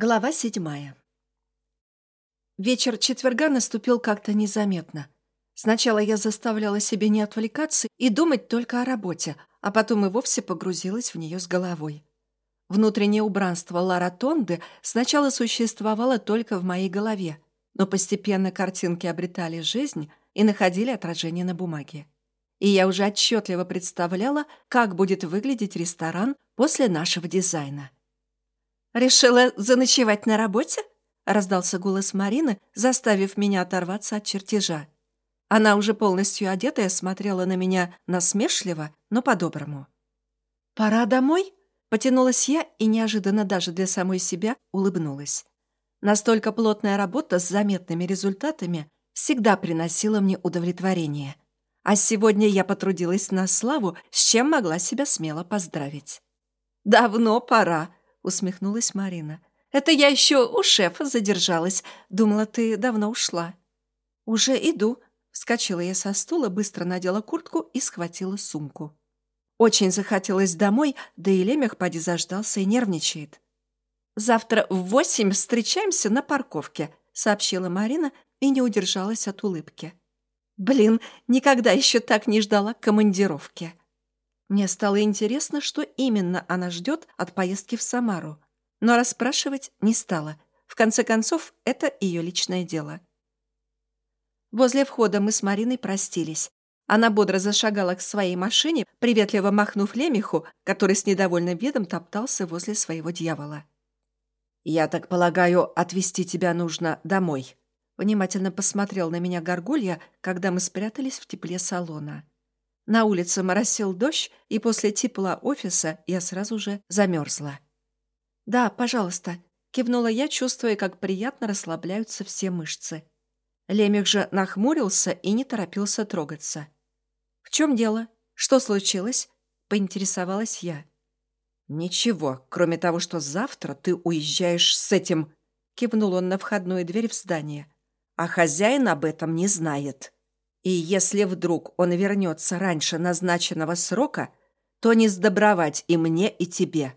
Глава седьмая. Вечер четверга наступил как-то незаметно. Сначала я заставляла себя не отвлекаться и думать только о работе, а потом и вовсе погрузилась в нее с головой. Внутреннее убранство Лара Тонды сначала существовало только в моей голове, но постепенно картинки обретали жизнь и находили отражение на бумаге. И я уже отчетливо представляла, как будет выглядеть ресторан после нашего дизайна – «Решила заночевать на работе?» — раздался голос Марины, заставив меня оторваться от чертежа. Она уже полностью одетая смотрела на меня насмешливо, но по-доброму. «Пора домой?» — потянулась я и неожиданно даже для самой себя улыбнулась. Настолько плотная работа с заметными результатами всегда приносила мне удовлетворение. А сегодня я потрудилась на славу, с чем могла себя смело поздравить. «Давно пора», усмехнулась Марина. «Это я еще у шефа задержалась. Думала, ты давно ушла». «Уже иду», — вскочила я со стула, быстро надела куртку и схватила сумку. Очень захотелось домой, да и Лемех поди заждался и нервничает. «Завтра в восемь встречаемся на парковке», — сообщила Марина и не удержалась от улыбки. «Блин, никогда еще так не ждала командировки». Мне стало интересно, что именно она ждет от поездки в Самару. Но расспрашивать не стала. В конце концов, это ее личное дело. Возле входа мы с Мариной простились. Она бодро зашагала к своей машине, приветливо махнув лемеху, который с недовольным видом топтался возле своего дьявола. «Я так полагаю, отвезти тебя нужно домой», — внимательно посмотрел на меня Горгулья, когда мы спрятались в тепле салона. На улице моросил дождь, и после тепла офиса я сразу же замерзла. «Да, пожалуйста», — кивнула я, чувствуя, как приятно расслабляются все мышцы. Лемех же нахмурился и не торопился трогаться. «В чем дело? Что случилось?» — поинтересовалась я. «Ничего, кроме того, что завтра ты уезжаешь с этим...» — кивнул он на входную дверь в здание. «А хозяин об этом не знает». И если вдруг он вернется раньше назначенного срока, то не сдобровать и мне, и тебе».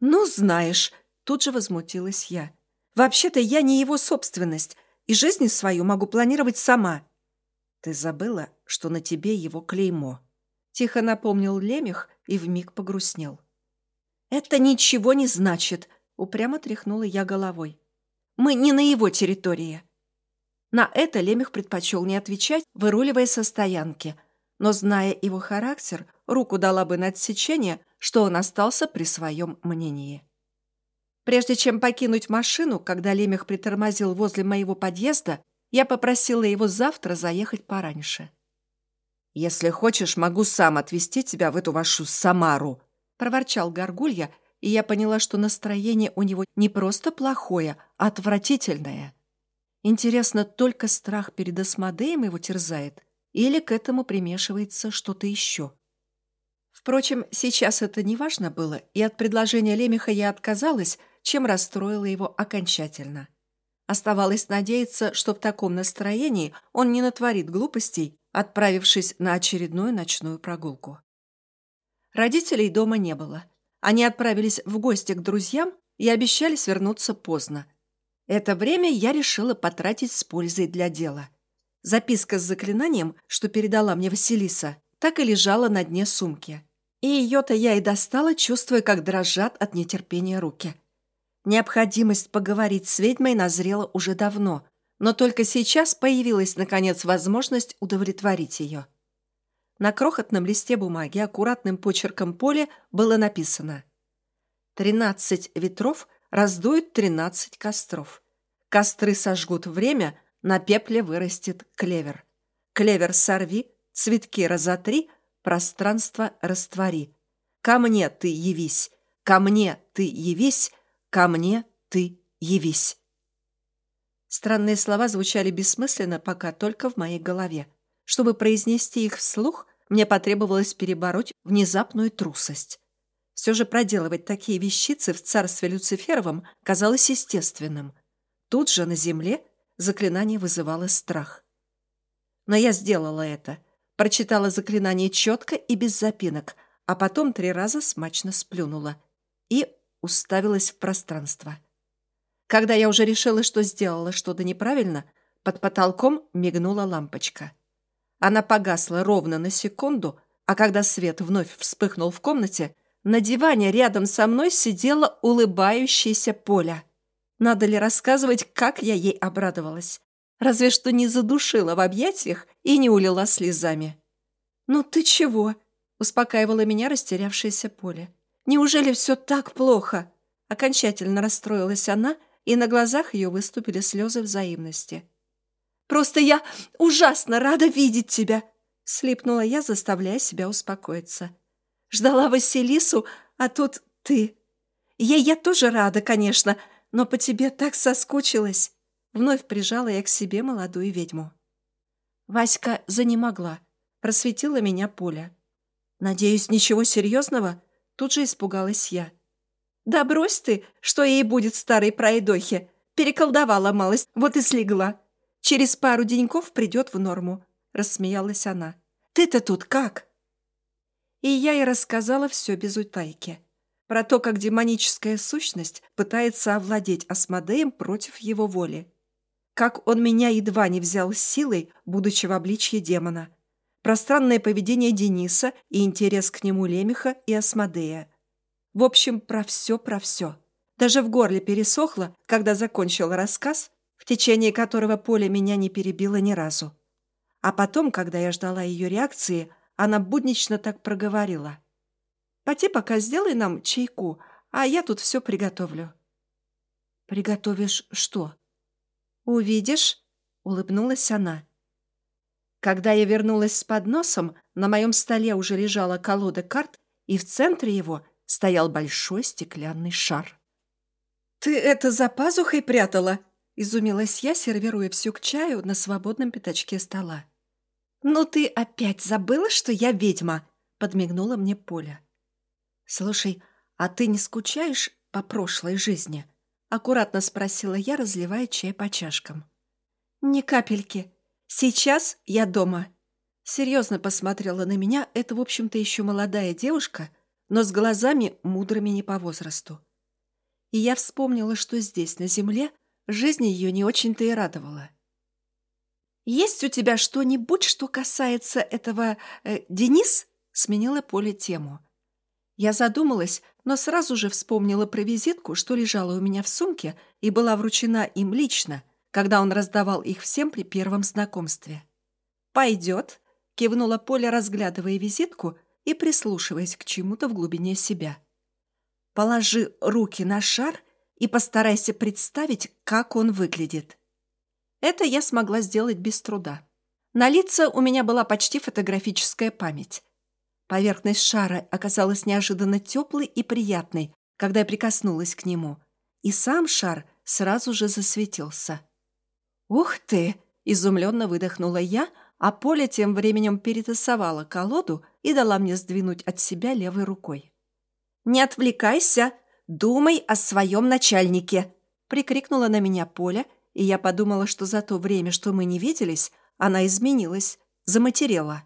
«Ну, знаешь», — тут же возмутилась я. «Вообще-то я не его собственность, и жизнь свою могу планировать сама». «Ты забыла, что на тебе его клеймо?» Тихо напомнил Лемех и вмиг погрустнел. «Это ничего не значит», — упрямо тряхнула я головой. «Мы не на его территории». На это Лемех предпочел не отвечать, выруливая со стоянки. Но, зная его характер, руку дала бы на отсечение, что он остался при своем мнении. Прежде чем покинуть машину, когда Лемех притормозил возле моего подъезда, я попросила его завтра заехать пораньше. «Если хочешь, могу сам отвезти тебя в эту вашу Самару», — проворчал Горгулья, и я поняла, что настроение у него не просто плохое, а отвратительное — Интересно, только страх перед Асмодеем его терзает? Или к этому примешивается что-то еще? Впрочем, сейчас это не важно было, и от предложения Лемеха я отказалась, чем расстроила его окончательно. Оставалось надеяться, что в таком настроении он не натворит глупостей, отправившись на очередную ночную прогулку. Родителей дома не было. Они отправились в гости к друзьям и обещали свернуться поздно, это время я решила потратить с пользой для дела. Записка с заклинанием, что передала мне Василиса, так и лежала на дне сумки. И ее-то я и достала, чувствуя, как дрожат от нетерпения руки. Необходимость поговорить с ведьмой назрела уже давно, но только сейчас появилась, наконец, возможность удовлетворить ее. На крохотном листе бумаги аккуратным почерком поле было написано «Тринадцать ветров раздуют тринадцать костров. Костры сожгут время, на пепле вырастет клевер. Клевер сорви, цветки разотри, пространство раствори. Ко мне ты явись, ко мне ты явись, ко мне ты явись. Странные слова звучали бессмысленно пока только в моей голове. Чтобы произнести их вслух, мне потребовалось перебороть внезапную трусость. Все же проделывать такие вещицы в царстве Люциферовом казалось естественным. Тут же на земле заклинание вызывало страх. Но я сделала это. Прочитала заклинание четко и без запинок, а потом три раза смачно сплюнула и уставилась в пространство. Когда я уже решила, что сделала что-то неправильно, под потолком мигнула лампочка. Она погасла ровно на секунду, а когда свет вновь вспыхнул в комнате, на диване рядом со мной сидела улыбающаяся Поля. Надо ли рассказывать, как я ей обрадовалась? Разве что не задушила в объятиях и не улила слезами. «Ну ты чего?» — успокаивала меня растерявшаяся Поля. «Неужели все так плохо?» Окончательно расстроилась она, и на глазах ее выступили слезы взаимности. «Просто я ужасно рада видеть тебя!» — слипнула я, заставляя себя успокоиться. «Ждала Василису, а тут ты. Ей я тоже рада, конечно, но по тебе так соскучилась!» Вновь прижала я к себе молодую ведьму. Васька занемогла. Просветила меня Поля. «Надеюсь, ничего серьезного?» Тут же испугалась я. «Да брось ты, что ей будет старой пройдохе. Переколдовала малость, вот и слегла. Через пару деньков придет в норму», — рассмеялась она. «Ты-то тут как?» И я ей рассказала все без утайки про то, как демоническая сущность пытается овладеть Асмодеем против его воли. Как он меня едва не взял силой, будучи в обличье демона. Про странное поведение Дениса и интерес к нему Лемеха и Асмодея. В общем, про все, про все. Даже в горле пересохло, когда закончил рассказ, в течение которого Поле меня не перебило ни разу. А потом, когда я ждала ее реакции, она буднично так проговорила – Поти пока сделай нам чайку, а я тут все приготовлю». «Приготовишь что?» «Увидишь», — улыбнулась она. Когда я вернулась с подносом, на моем столе уже лежала колода карт, и в центре его стоял большой стеклянный шар. «Ты это за пазухой прятала?» — изумилась я, сервируя всю к чаю на свободном пятачке стола. «Ну ты опять забыла, что я ведьма?» — подмигнула мне Поля. «Слушай, а ты не скучаешь по прошлой жизни?» — аккуратно спросила я, разливая чай по чашкам. «Ни капельки. Сейчас я дома». Серьезно посмотрела на меня эта, в общем-то, еще молодая девушка, но с глазами мудрыми не по возрасту. И я вспомнила, что здесь, на земле, жизнь ее не очень-то и радовала. «Есть у тебя что-нибудь, что касается этого... Э, Денис?» — сменила Поле тему. Я задумалась, но сразу же вспомнила про визитку, что лежала у меня в сумке и была вручена им лично, когда он раздавал их всем при первом знакомстве. «Пойдет», — кивнула Поля, разглядывая визитку и прислушиваясь к чему-то в глубине себя. «Положи руки на шар и постарайся представить, как он выглядит». Это я смогла сделать без труда. На лица у меня была почти фотографическая память. Поверхность шара оказалась неожиданно теплой и приятной, когда я прикоснулась к нему, и сам шар сразу же засветился. «Ух ты!» – изумленно выдохнула я, а Поля тем временем перетасовала колоду и дала мне сдвинуть от себя левой рукой. «Не отвлекайся! Думай о своем начальнике!» – прикрикнула на меня Поля, и я подумала, что за то время, что мы не виделись, она изменилась, заматерела.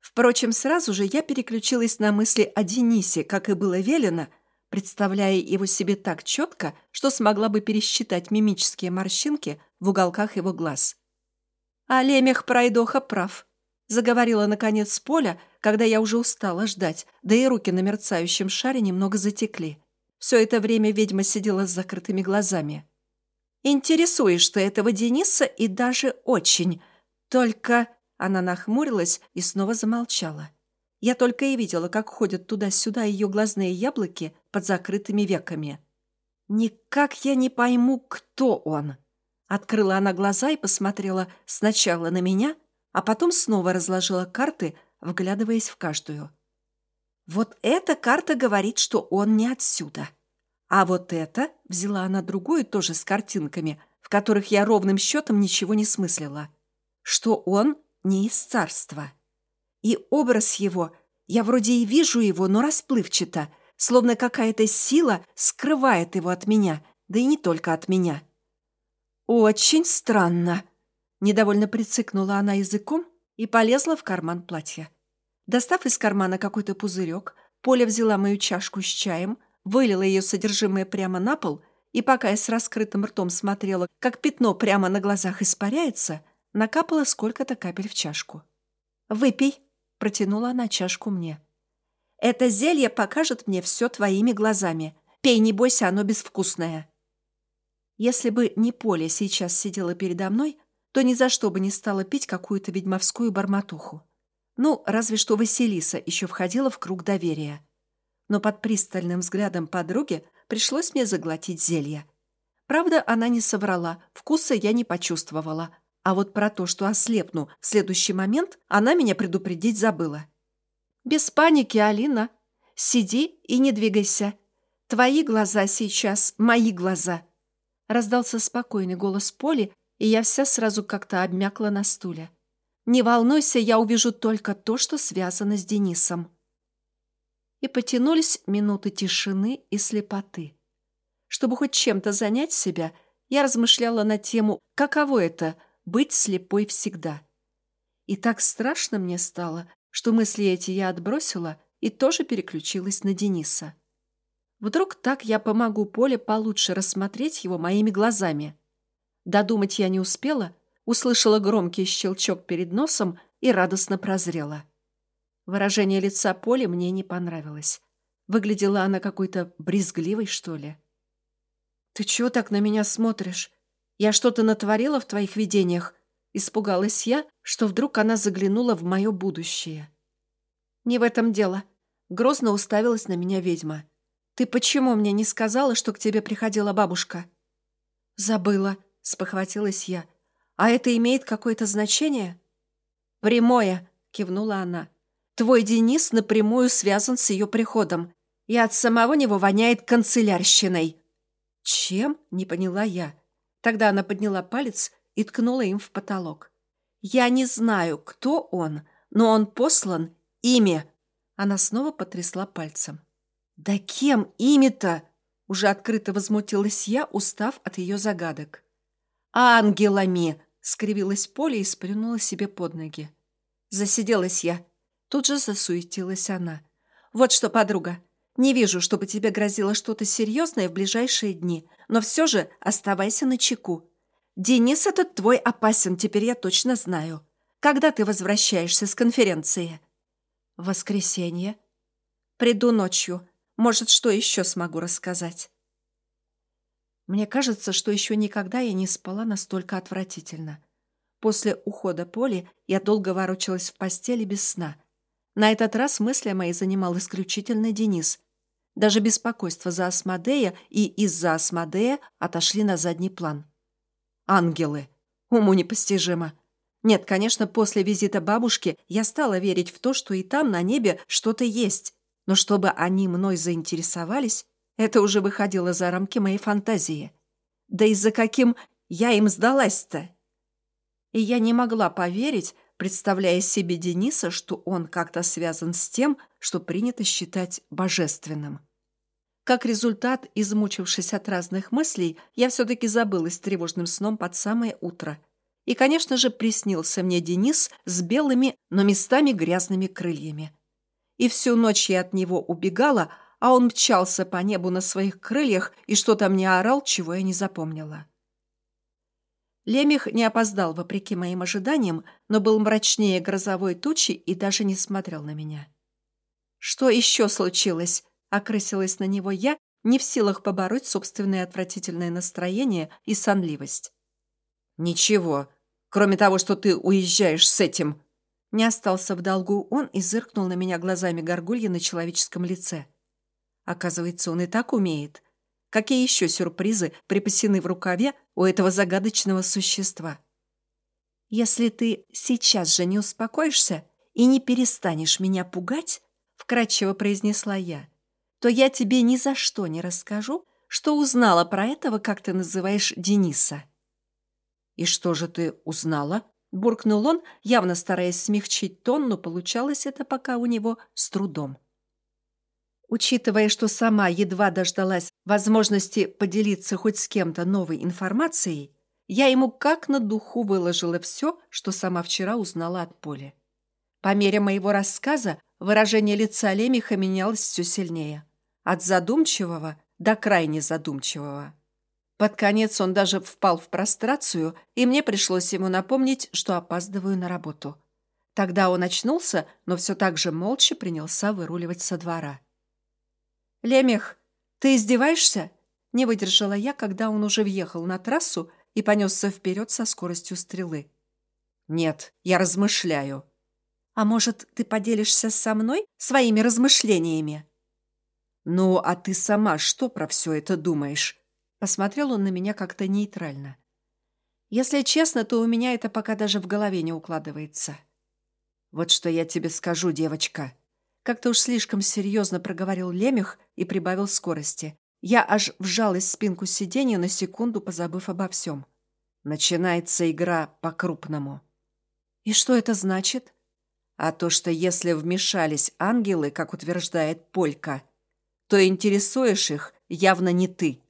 Впрочем, сразу же я переключилась на мысли о Денисе, как и было велено, представляя его себе так четко, что смогла бы пересчитать мимические морщинки в уголках его глаз. «А Лемех Пройдоха прав», — заговорила наконец Поля, когда я уже устала ждать, да и руки на мерцающем шаре немного затекли. Все это время ведьма сидела с закрытыми глазами. «Интересуешь ты этого Дениса и даже очень. Только она нахмурилась и снова замолчала. Я только и видела, как ходят туда-сюда ее глазные яблоки под закрытыми веками. «Никак я не пойму, кто он!» Открыла она глаза и посмотрела сначала на меня, а потом снова разложила карты, вглядываясь в каждую. «Вот эта карта говорит, что он не отсюда. А вот эта...» — взяла она другую тоже с картинками, в которых я ровным счетом ничего не смыслила. «Что он не из царства. И образ его, я вроде и вижу его, но расплывчато, словно какая-то сила скрывает его от меня, да и не только от меня. «Очень странно», — недовольно прицикнула она языком и полезла в карман платья. Достав из кармана какой-то пузырек, Поля взяла мою чашку с чаем, вылила ее содержимое прямо на пол И пока я с раскрытым ртом смотрела, как пятно прямо на глазах испаряется, накапала сколько-то капель в чашку. «Выпей», — протянула она чашку мне. «Это зелье покажет мне все твоими глазами. Пей, не бойся, оно безвкусное». Если бы не Поля сейчас сидела передо мной, то ни за что бы не стала пить какую-то ведьмовскую бормотуху. Ну, разве что Василиса еще входила в круг доверия. Но под пристальным взглядом подруги пришлось мне заглотить зелье. Правда, она не соврала, вкуса я не почувствовала. А вот про то, что ослепну в следующий момент, она меня предупредить забыла. «Без паники, Алина. Сиди и не двигайся. Твои глаза сейчас мои глаза». Раздался спокойный голос Поли, и я вся сразу как-то обмякла на стуле. «Не волнуйся, я увижу только то, что связано с Денисом» и потянулись минуты тишины и слепоты. Чтобы хоть чем-то занять себя, я размышляла на тему «Каково это — быть слепой всегда?» И так страшно мне стало, что мысли эти я отбросила и тоже переключилась на Дениса. Вдруг так я помогу Поле получше рассмотреть его моими глазами. Додумать я не успела, услышала громкий щелчок перед носом и радостно прозрела. Выражение лица Поли мне не понравилось. Выглядела она какой-то брезгливой, что ли. «Ты чего так на меня смотришь? Я что-то натворила в твоих видениях?» Испугалась я, что вдруг она заглянула в мое будущее. «Не в этом дело». Грозно уставилась на меня ведьма. «Ты почему мне не сказала, что к тебе приходила бабушка?» «Забыла», — спохватилась я. «А это имеет какое-то значение?» «Прямое», — кивнула она. Твой Денис напрямую связан с ее приходом, и от самого него воняет канцелярщиной». «Чем?» — не поняла я. Тогда она подняла палец и ткнула им в потолок. «Я не знаю, кто он, но он послан ими». Она снова потрясла пальцем. «Да кем ими-то?» — уже открыто возмутилась я, устав от ее загадок. «Ангелами!» — скривилась Поля и сплюнула себе под ноги. Засиделась я. Тут же засуетилась она. «Вот что, подруга, не вижу, чтобы тебе грозило что-то серьезное в ближайшие дни, но все же оставайся на чеку. Денис этот твой опасен, теперь я точно знаю. Когда ты возвращаешься с конференции?» «В воскресенье». «Приду ночью. Может, что еще смогу рассказать?» Мне кажется, что еще никогда я не спала настолько отвратительно. После ухода Поли я долго ворочалась в постели без сна – на этот раз мысли мои занимал исключительно Денис. Даже беспокойство за Асмодея и из-за Асмодея отошли на задний план. Ангелы. Уму непостижимо. Нет, конечно, после визита бабушки я стала верить в то, что и там, на небе, что-то есть. Но чтобы они мной заинтересовались, это уже выходило за рамки моей фантазии. Да и за каким я им сдалась-то? И я не могла поверить, представляя себе Дениса, что он как-то связан с тем, что принято считать божественным. Как результат, измучившись от разных мыслей, я все-таки забылась тревожным сном под самое утро. И, конечно же, приснился мне Денис с белыми, но местами грязными крыльями. И всю ночь я от него убегала, а он мчался по небу на своих крыльях и что-то мне орал, чего я не запомнила. Лемех не опоздал, вопреки моим ожиданиям, но был мрачнее грозовой тучи и даже не смотрел на меня. «Что еще случилось?» — окрысилась на него я, не в силах побороть собственное отвратительное настроение и сонливость. «Ничего, кроме того, что ты уезжаешь с этим». Не остался в долгу он и зыркнул на меня глазами горгулья на человеческом лице. Оказывается, он и так умеет. Какие еще сюрпризы припасены в рукаве у этого загадочного существа? «Если ты сейчас же не успокоишься и не перестанешь меня пугать», — вкратчиво произнесла я, «то я тебе ни за что не расскажу, что узнала про этого, как ты называешь, Дениса». «И что же ты узнала?» — буркнул он, явно стараясь смягчить тон, но получалось это пока у него с трудом. Учитывая, что сама едва дождалась возможности поделиться хоть с кем-то новой информацией, я ему как на духу выложила все, что сама вчера узнала от Поли. По мере моего рассказа выражение лица Лемиха менялось все сильнее. От задумчивого до крайне задумчивого. Под конец он даже впал в прострацию, и мне пришлось ему напомнить, что опаздываю на работу. Тогда он очнулся, но все так же молча принялся выруливать со двора. «Лемех, ты издеваешься?» Не выдержала я, когда он уже въехал на трассу и понесся вперед со скоростью стрелы. «Нет, я размышляю». «А может, ты поделишься со мной своими размышлениями?» «Ну, а ты сама что про все это думаешь?» Посмотрел он на меня как-то нейтрально. «Если честно, то у меня это пока даже в голове не укладывается». «Вот что я тебе скажу, девочка». Как-то уж слишком серьезно проговорил Лемех и прибавил скорости. Я аж вжалась в спинку сиденья на секунду, позабыв обо всем. Начинается игра по-крупному. И что это значит? А то, что если вмешались ангелы, как утверждает Полька, то интересуешь их явно не ты.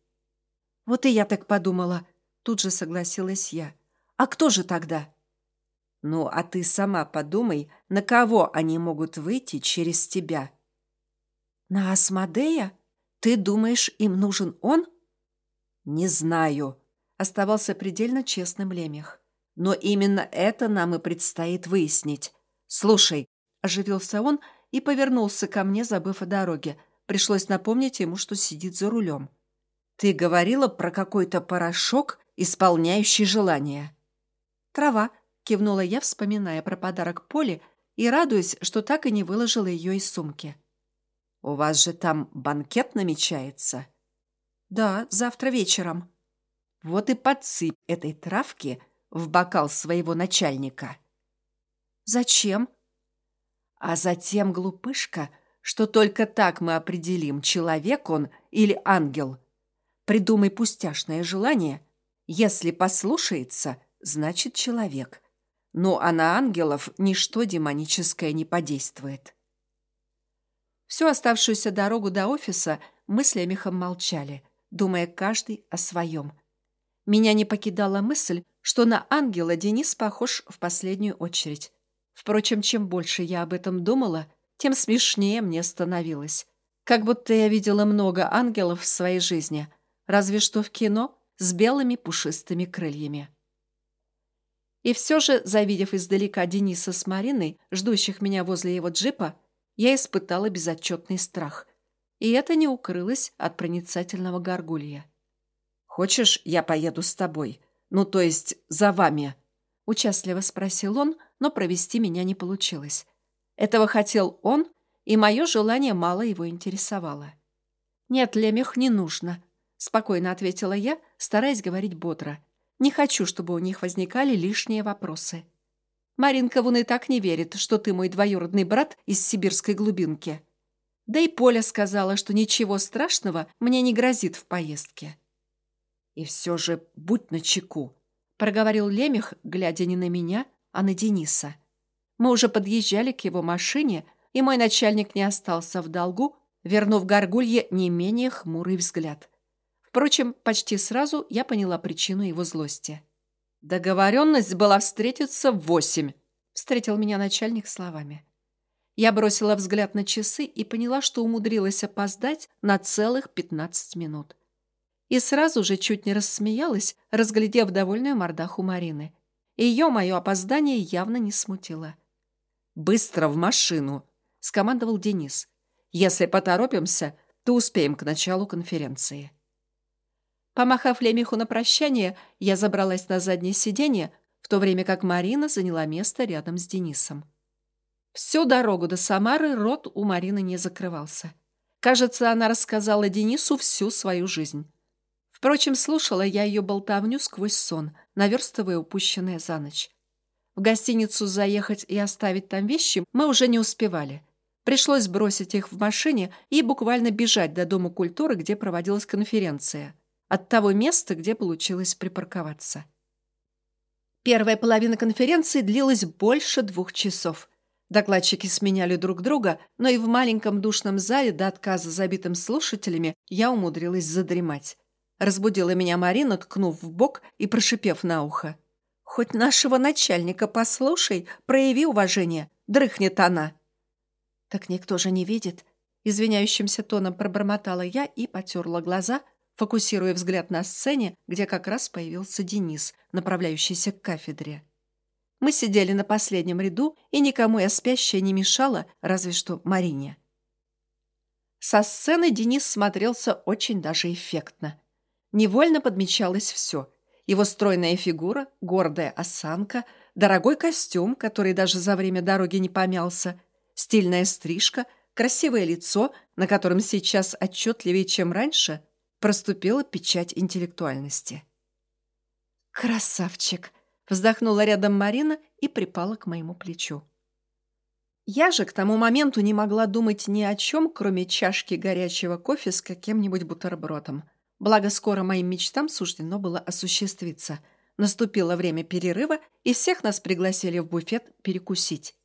Вот и я так подумала. Тут же согласилась я. А кто же тогда? Ну, а ты сама подумай, на кого они могут выйти через тебя. На Асмодея? Ты думаешь, им нужен он? Не знаю. Оставался предельно честным Лемех. Но именно это нам и предстоит выяснить. Слушай, оживился он и повернулся ко мне, забыв о дороге. Пришлось напомнить ему, что сидит за рулем. Ты говорила про какой-то порошок, исполняющий желание. Трава, кивнула я, вспоминая про подарок Поле и радуясь, что так и не выложила ее из сумки. «У вас же там банкет намечается?» «Да, завтра вечером». «Вот и подсыпь этой травки в бокал своего начальника». «Зачем?» «А затем, глупышка, что только так мы определим, человек он или ангел. Придумай пустяшное желание. Если послушается, значит человек. Ну а на ангелов ничто демоническое не подействует». Всю оставшуюся дорогу до офиса мы с Лемехом молчали, думая каждый о своем. Меня не покидала мысль, что на ангела Денис похож в последнюю очередь. Впрочем, чем больше я об этом думала, тем смешнее мне становилось. Как будто я видела много ангелов в своей жизни, разве что в кино с белыми пушистыми крыльями. И все же, завидев издалека Дениса с Мариной, ждущих меня возле его джипа, я испытала безотчетный страх. И это не укрылось от проницательного горгулья. «Хочешь, я поеду с тобой? Ну, то есть за вами?» Участливо спросил он, но провести меня не получилось. Этого хотел он, и мое желание мало его интересовало. «Нет, Лемех, не нужно», — спокойно ответила я, стараясь говорить бодро. «Не хочу, чтобы у них возникали лишние вопросы». Маринка вон и так не верит, что ты мой двоюродный брат из сибирской глубинки. Да и Поля сказала, что ничего страшного мне не грозит в поездке. И все же будь начеку, проговорил Лемех, глядя не на меня, а на Дениса. Мы уже подъезжали к его машине, и мой начальник не остался в долгу, вернув горгулье не менее хмурый взгляд. Впрочем, почти сразу я поняла причину его злости. «Договоренность была встретиться в восемь», — встретил меня начальник словами. Я бросила взгляд на часы и поняла, что умудрилась опоздать на целых пятнадцать минут. И сразу же чуть не рассмеялась, разглядев довольную мордаху Марины. Ее мое опоздание явно не смутило. «Быстро в машину!» — скомандовал Денис. «Если поторопимся, то успеем к началу конференции». Помахав Лемиху на прощание, я забралась на заднее сиденье, в то время как Марина заняла место рядом с Денисом. Всю дорогу до Самары рот у Марины не закрывался. Кажется, она рассказала Денису всю свою жизнь. Впрочем, слушала я ее болтовню сквозь сон, наверстывая упущенное за ночь. В гостиницу заехать и оставить там вещи мы уже не успевали. Пришлось бросить их в машине и буквально бежать до Дома культуры, где проводилась конференция от того места, где получилось припарковаться. Первая половина конференции длилась больше двух часов. Докладчики сменяли друг друга, но и в маленьком душном зале до отказа забитым слушателями я умудрилась задремать. Разбудила меня Марина, ткнув в бок и прошипев на ухо. «Хоть нашего начальника послушай, прояви уважение, дрыхнет она». «Так никто же не видит», — извиняющимся тоном пробормотала я и потерла глаза, фокусируя взгляд на сцене, где как раз появился Денис, направляющийся к кафедре. Мы сидели на последнем ряду, и никому я спящая не мешала, разве что Марине. Со сцены Денис смотрелся очень даже эффектно. Невольно подмечалось все. Его стройная фигура, гордая осанка, дорогой костюм, который даже за время дороги не помялся, стильная стрижка, красивое лицо, на котором сейчас отчетливее, чем раньше, проступила печать интеллектуальности. «Красавчик!» — вздохнула рядом Марина и припала к моему плечу. Я же к тому моменту не могла думать ни о чем, кроме чашки горячего кофе с каким-нибудь бутербродом. Благо, скоро моим мечтам суждено было осуществиться. Наступило время перерыва, и всех нас пригласили в буфет перекусить.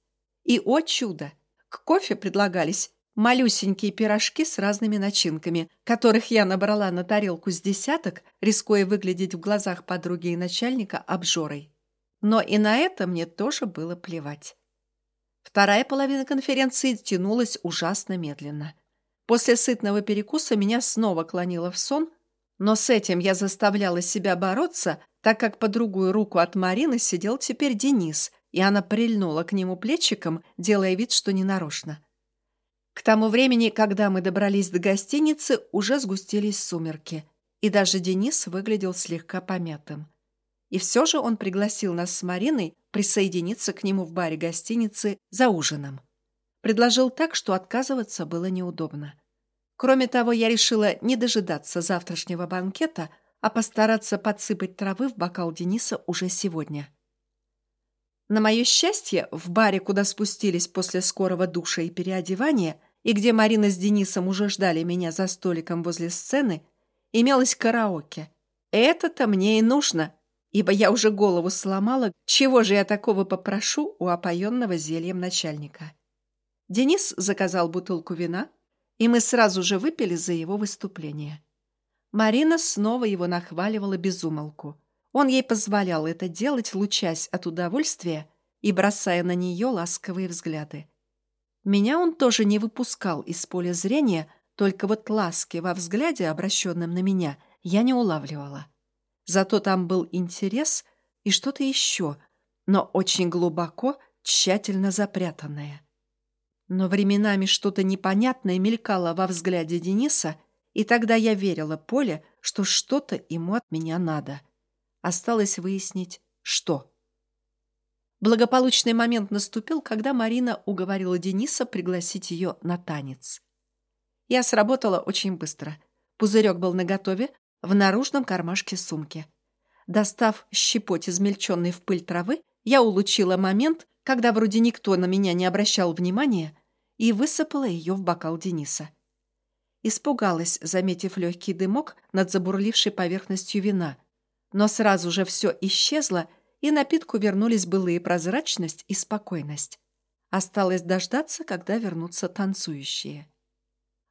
И, о чудо! К кофе предлагались малюсенькие пирожки с разными начинками, которых я набрала на тарелку с десяток, рискуя выглядеть в глазах подруги и начальника обжорой. Но и на это мне тоже было плевать. Вторая половина конференции тянулась ужасно медленно. После сытного перекуса меня снова клонило в сон, но с этим я заставляла себя бороться, так как по другую руку от Марины сидел теперь Денис, и она прильнула к нему плечиком, делая вид, что ненарочно. К тому времени, когда мы добрались до гостиницы, уже сгустились сумерки, и даже Денис выглядел слегка помятым. И все же он пригласил нас с Мариной присоединиться к нему в баре гостиницы за ужином. Предложил так, что отказываться было неудобно. Кроме того, я решила не дожидаться завтрашнего банкета, а постараться подсыпать травы в бокал Дениса уже сегодня. На мое счастье, в баре, куда спустились после скорого душа и переодевания, и где Марина с Денисом уже ждали меня за столиком возле сцены, имелось караоке. Это-то мне и нужно, ибо я уже голову сломала, чего же я такого попрошу у опоенного зельем начальника. Денис заказал бутылку вина, и мы сразу же выпили за его выступление. Марина снова его нахваливала безумолку. Он ей позволял это делать, лучась от удовольствия и бросая на нее ласковые взгляды. Меня он тоже не выпускал из поля зрения, только вот ласки во взгляде, обращенном на меня, я не улавливала. Зато там был интерес и что-то еще, но очень глубоко, тщательно запрятанное. Но временами что-то непонятное мелькало во взгляде Дениса, и тогда я верила Поле, что что-то ему от меня надо. Осталось выяснить, что. Благополучный момент наступил, когда Марина уговорила Дениса пригласить ее на танец. Я сработала очень быстро. Пузырек был наготове, в наружном кармашке сумки. Достав щепоть измельченной в пыль травы, я улучила момент, когда вроде никто на меня не обращал внимания, и высыпала ее в бокал Дениса. Испугалась, заметив легкий дымок над забурлившей поверхностью вина. Но сразу же все исчезло, и напитку вернулись былые прозрачность и спокойность. Осталось дождаться, когда вернутся танцующие.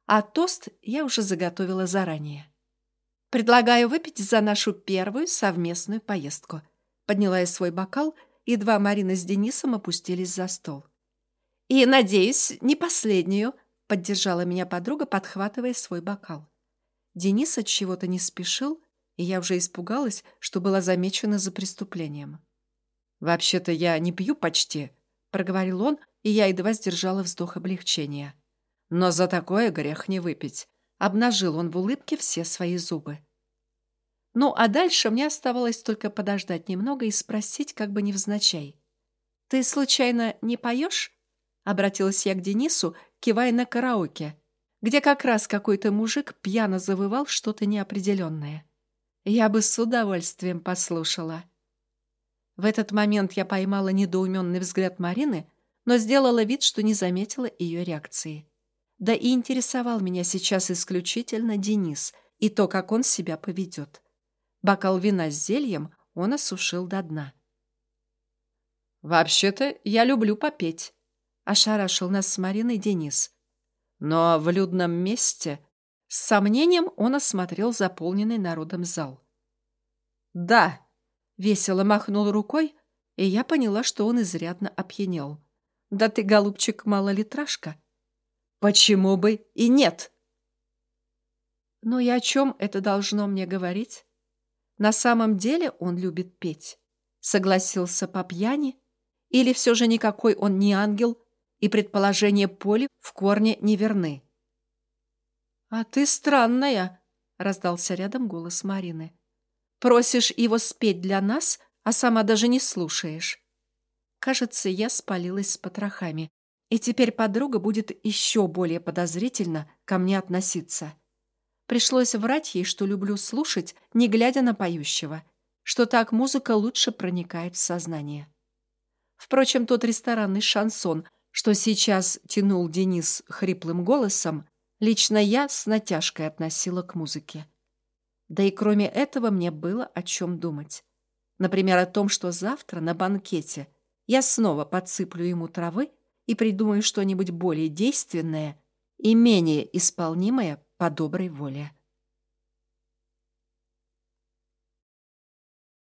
А тост я уже заготовила заранее. «Предлагаю выпить за нашу первую совместную поездку». Подняла я свой бокал, и два Марина с Денисом опустились за стол. «И, надеюсь, не последнюю», — поддержала меня подруга, подхватывая свой бокал. Денис от чего-то не спешил, и я уже испугалась, что была замечена за преступлением. «Вообще-то я не пью почти», — проговорил он, и я едва сдержала вздох облегчения. «Но за такое грех не выпить. Обнажил он в улыбке все свои зубы. Ну, а дальше мне оставалось только подождать немного и спросить, как бы невзначай. «Ты, случайно, не поешь?» Обратилась я к Денису, кивая на караоке, где как раз какой-то мужик пьяно завывал что-то неопределенное. Я бы с удовольствием послушала. В этот момент я поймала недоуменный взгляд Марины, но сделала вид, что не заметила ее реакции. Да и интересовал меня сейчас исключительно Денис и то, как он себя поведет. Бокал вина с зельем он осушил до дна. «Вообще-то я люблю попеть», — ошарашил нас с Мариной Денис. «Но в людном месте...» С сомнением он осмотрел заполненный народом зал. «Да», — весело махнул рукой, и я поняла, что он изрядно опьянел. «Да ты, голубчик, малолитражка. Почему бы и нет? Но и о чем это должно мне говорить? На самом деле он любит петь. Согласился по пьяни? Или все же никакой он не ангел, и предположения Поли в корне неверны? «А ты странная», — раздался рядом голос Марины. «Просишь его спеть для нас, а сама даже не слушаешь». Кажется, я спалилась с потрохами, и теперь подруга будет еще более подозрительно ко мне относиться. Пришлось врать ей, что люблю слушать, не глядя на поющего, что так музыка лучше проникает в сознание. Впрочем, тот ресторанный шансон, что сейчас тянул Денис хриплым голосом, лично я с натяжкой относила к музыке. Да и кроме этого мне было о чем думать. Например, о том, что завтра на банкете я снова подсыплю ему травы и придумаю что-нибудь более действенное и менее исполнимое по доброй воле.